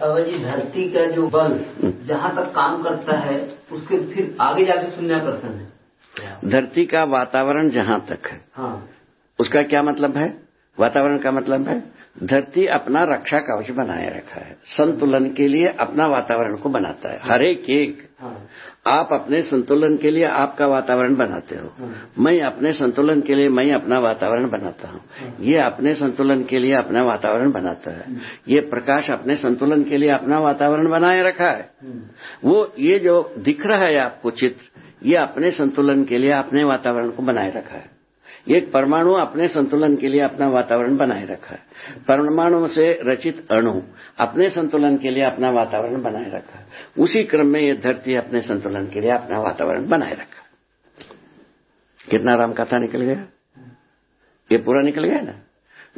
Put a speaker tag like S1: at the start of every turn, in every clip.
S1: बाबा जी धरती का जो बल जहाँ तक काम करता है उसके फिर आगे जाके शून्याकर्षण है।
S2: धरती का वातावरण जहाँ तक है।
S1: हाँ।
S2: उसका क्या मतलब है? वातावरण का मतलब है धरती अपना रक्षा कवच बनाए रखा है। संतुलन के लिए अपना वातावरण को बनाता है। हर एक एक आप अपने संतुलन के लिए आपका वातावरण बनाते हो। मैं अपने संतुलन के लिए मैं अपना वातावरण बनाता हूँ। ये अपने संतुलन के लिए अपना वातावरण बनाता है। ये प्रकाश अपने संतुलन के लिए अपना वातावरण बनाए रखा है। वो ये जो दिख रहा है आपको चित्र ये अपने संतुलन के लिए अपने वातावरण को बनाए रखा है। एक परमाणु अपने संतुलन के लिए अपना वातावरण बनाए रखा है। परमाणु से रचित अणु अपने संतुलन के लिए अपना वातावरण बनाए रखा है। उसी क्रम में ये धरती अपने संतुलन के लिए अपना वातावरण बनाए रखा कितना राम कथा निकल गया? ये पूरा निकल गया ना?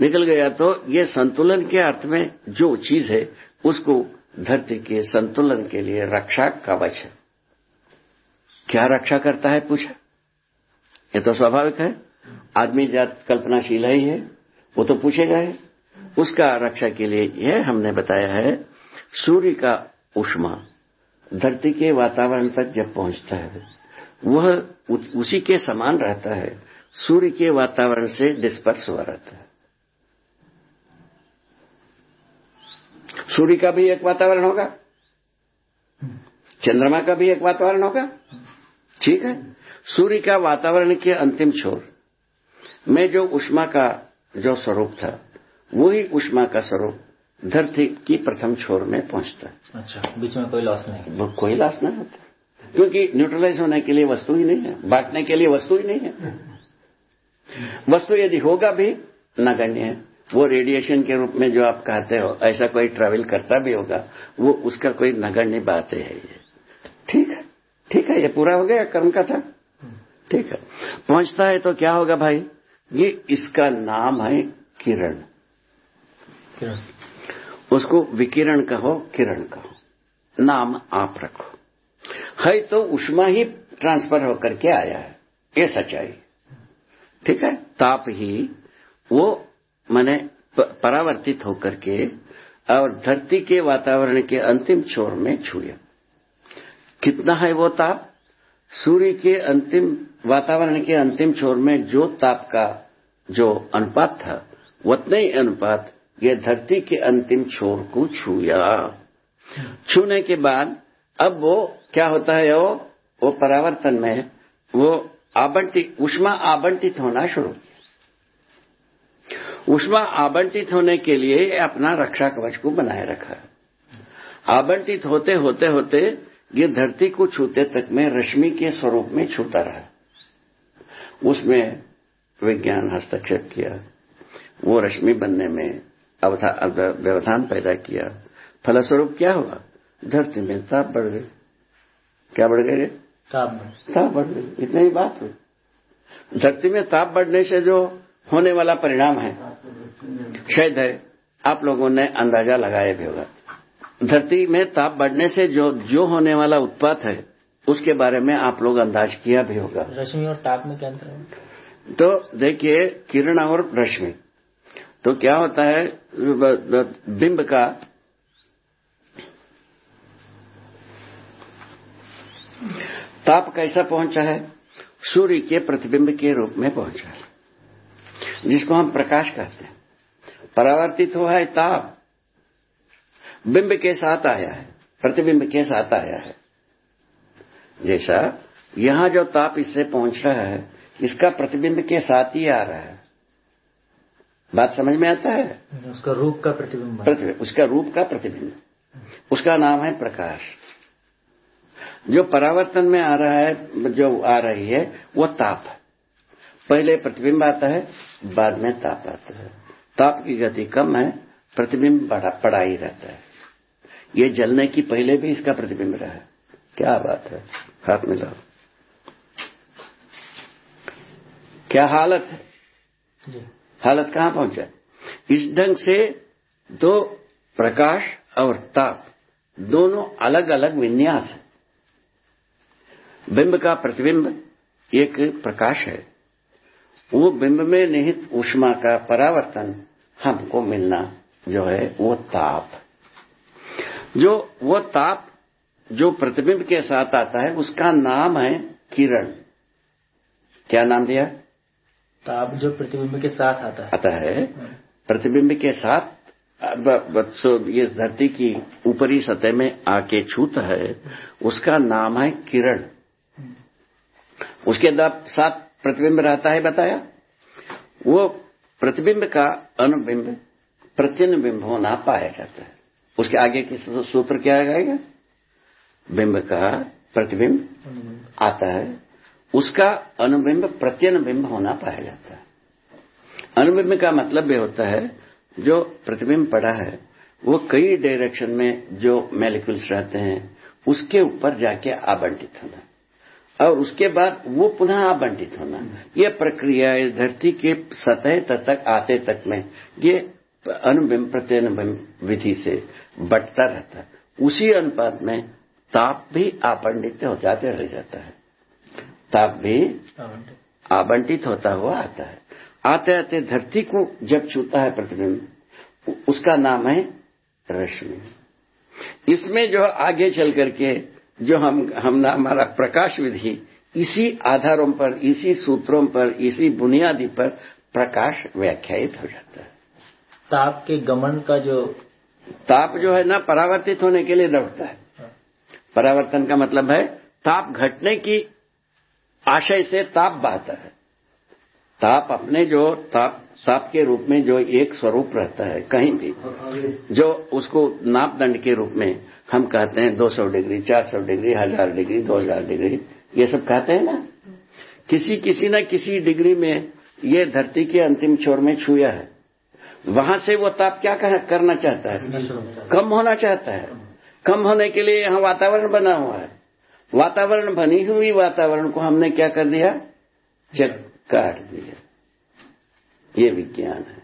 S2: निकल गया तो ये संतुलन के अर्थ में जो चीज़ है, उसको धरती के संतुलन के लिए रक्षा कवच है। क्या रक्षा करता है पूछा? ये तो स्वाभाविक है। आदमी जात कल्पनाशील ही है वो तो पूछेगा है। उसका रक्षा के लिए यह हमने बताया है, सूर्य का उष्मा धरती के वातावरण तक जब पहुँचता है, वह उसी के समान रहता है, सूर्य के वातावरण से डिस्पर्स हुआ रहता है। सूर्य का भी एक वातावरण होगा, चंद्रमा का भी एक वातावरण होगा, ठीक है? सूर्य का वातावरण के अंतिम छोर में जो उष्मा का जो स्वरूप था वही उष्मा का स्वरूप धरती की प्रथम छोर में पहुँचता। है
S3: अच्छा बीच में कोई लॉस नहीं।
S2: वो कोई लॉस नहीं होता। क्योंकि न्यूट्रलाइज होने के लिए वस्तु ही नहीं है बांटने के लिए वस्तु ही नहीं है। वस्तु यदि होगा भी नगण्य है। वो रेडिएशन के रूप में जो आप कहते हो ऐसा कोई ट्रेवल करता भी होगा वो उसका कोई नगण्य बात है ये। ठीक है ठीक है ये पूरा हो गया कर्म का था। ठीक है। पहुँचता है तो क्या होगा भाई? ये इसका नाम है किरण।
S3: किरण।
S2: उसको विकिरण कहो किरण कहो। नाम आप रखो। है तो उष्मा ही ट्रांसफ़र होकर के आया है। ये सच्चाई। ठीक है? ताप ही वो मैंने परावर्तित होकर के और धरती के वातावरण के अंतिम छोर में छुए। कितना है वो ताप? सूर्य के अंतिम, वातावरण के अंतिम छोर में जो ताप का, जो अनुपात था उतना ही अनुपात, ये धरती के अंतिम छोर को छूया। छूने के बाद, अब वो क्या होता है वो? वो परावर्तन में वो आवंटित उष्मा आवंटित होना शुरू किया। उष्मा आवंटित होने के लिए अपना रक्षा कवच को बनाए रखा। आवंटित होते होते होते ये धरती को छूते तक में रश्मि के स्वरूप में छूता रहा। उसमें विज्ञान हस्तक्षेप किया। वो रश्मि बनने में व्यवधान पैदा किया। फलस्वरूप क्या हुआ? धरती में ताप बढ़ गई। क्या बढ़ गए
S3: ताप
S2: ताप बढ़ गई इतनी ही बात हुई। धरती में ताप बढ़ने से जो होने वाला परिणाम है शायद है आप लोगों ने अंदाज़ा लगाया भी होगा। धरती में ताप बढ़ने से जो जो होने वाला उत्पात है उसके बारे में आप लोग अंदाज किया भी होगा।
S3: रश्मि और ताप में क्या अंतर है?
S2: तो देखिए किरण और रश्मि। तो क्या होता है बिंब का ताप कैसा पहुँचा है? सूर्य के प्रतिबिंब के रूप में पहुँचा है जिसको हम प्रकाश कहते हैं। परावर्तित हुआ है ताप बिंब के साथ आया है प्रतिबिंब के साथ आया है। जैसा यहाँ जो ताप इससे पहुँच रहा है इसका प्रतिबिंब के साथ ही आ रहा है। बात समझ में आता है?
S3: उसका रूप का प्रतिबिंब
S2: प्रतिबिंब उसका रूप का प्रतिबिंब। उसका नाम है प्रकाश। जो परावर्तन में आ रहा है जो आ रही है वो ताप। है पहले प्रतिबिंब आता है बाद में ताप आता है। ताप की गति कम है प्रतिबिंब बड़ा पड़ा ही रहता है। ये जलने की पहले भी इसका प्रतिबिंब रहा है। क्या बात है? हाथ मिलाओ। क्या हालत है?
S3: जी।
S2: हालत कहाँ पहुँचा इस ढंग से दो प्रकाश और ताप दोनों अलग अलग विन्यास है। बिंब का प्रतिबिंब एक प्रकाश है। वो बिंब में निहित उष्मा का परावर्तन हमको मिलना जो है वो ताप। जो वो ताप जो प्रतिबिंब के साथ आता है उसका नाम है किरण। क्या नाम दिया?
S3: ताप जो प्रतिबिंब के साथ आता है।
S2: आता है। प्रतिबिंब के साथ ये धरती की ऊपरी सतह में आके छूता है उसका नाम है किरण। उसके साथ प्रतिबिंब रहता है बताया? वो प्रतिबिंब का अनुबिंब प्रत्यनुबिंब होना पाया जाता है। उसके आगे की सूत्र क्या आएगा बिंब का प्रतिबिंब आता है। उसका अनुबिंब प्रत्यनुबिंब होना पाया जाता है। अनुबिंब का मतलब ये होता है, जो प्रतिबिंब पड़ा है, वो कई डायरेक्शन में जो मेलिक्यूल्स रहते हैं, उसके ऊपर जाके आवंटित होना। और उसके बाद वो पुनः आवंटित होना। ये प्रक्रिया इस धरती के सतह तक, आते तक में, ये अनुबिंब प्रत्यनुबिंब विधि से बटता रहता है। उसी अनुपात में ताप भी आवंटित हो जाते रह जाता है। ताप भी आवंटित होता हुआ आता है। आते आते धरती को जब छूता है प्रतिबिंब। उसका नाम है रश्मि। इसमें जो आगे चल करके जो हम हम हमारा प्रकाश विधि, इसी आधारों पर, इसी सूत्रों पर, इसी बुनियादी पर प्रकाश व्याख्यायित हो जाता है।
S3: ताप के गमन का जो
S2: ताप जो है ना, परावर्तित होने के लिए दौड़ता है। परावर्तन का मतलब है, ताप घटने की आशय से ताप बहता है। ताप अपने जो, ताप ताप के रूप में जो एक स्वरूप रहता है, कहीं भी, जो उसको नापदंड के रूप में हम कहते हैं 200 डिग्री 400 डिग्री, हज़ार डिग्री 2000 डिग्री, ये सब कहते हैं ना। किसी किसी न किसी डिग्री में ये धरती के अंतिम छोर में छुया है। वहाँ से वो ताप क्या करना चाहता है। कम होना चाहता है। कम होने के लिए यहाँ वातावरण बना हुआ है। वातावरण बनी हुई वातावरण को हमने क्या कर दिया? चक काट दिया। ये विज्ञान है।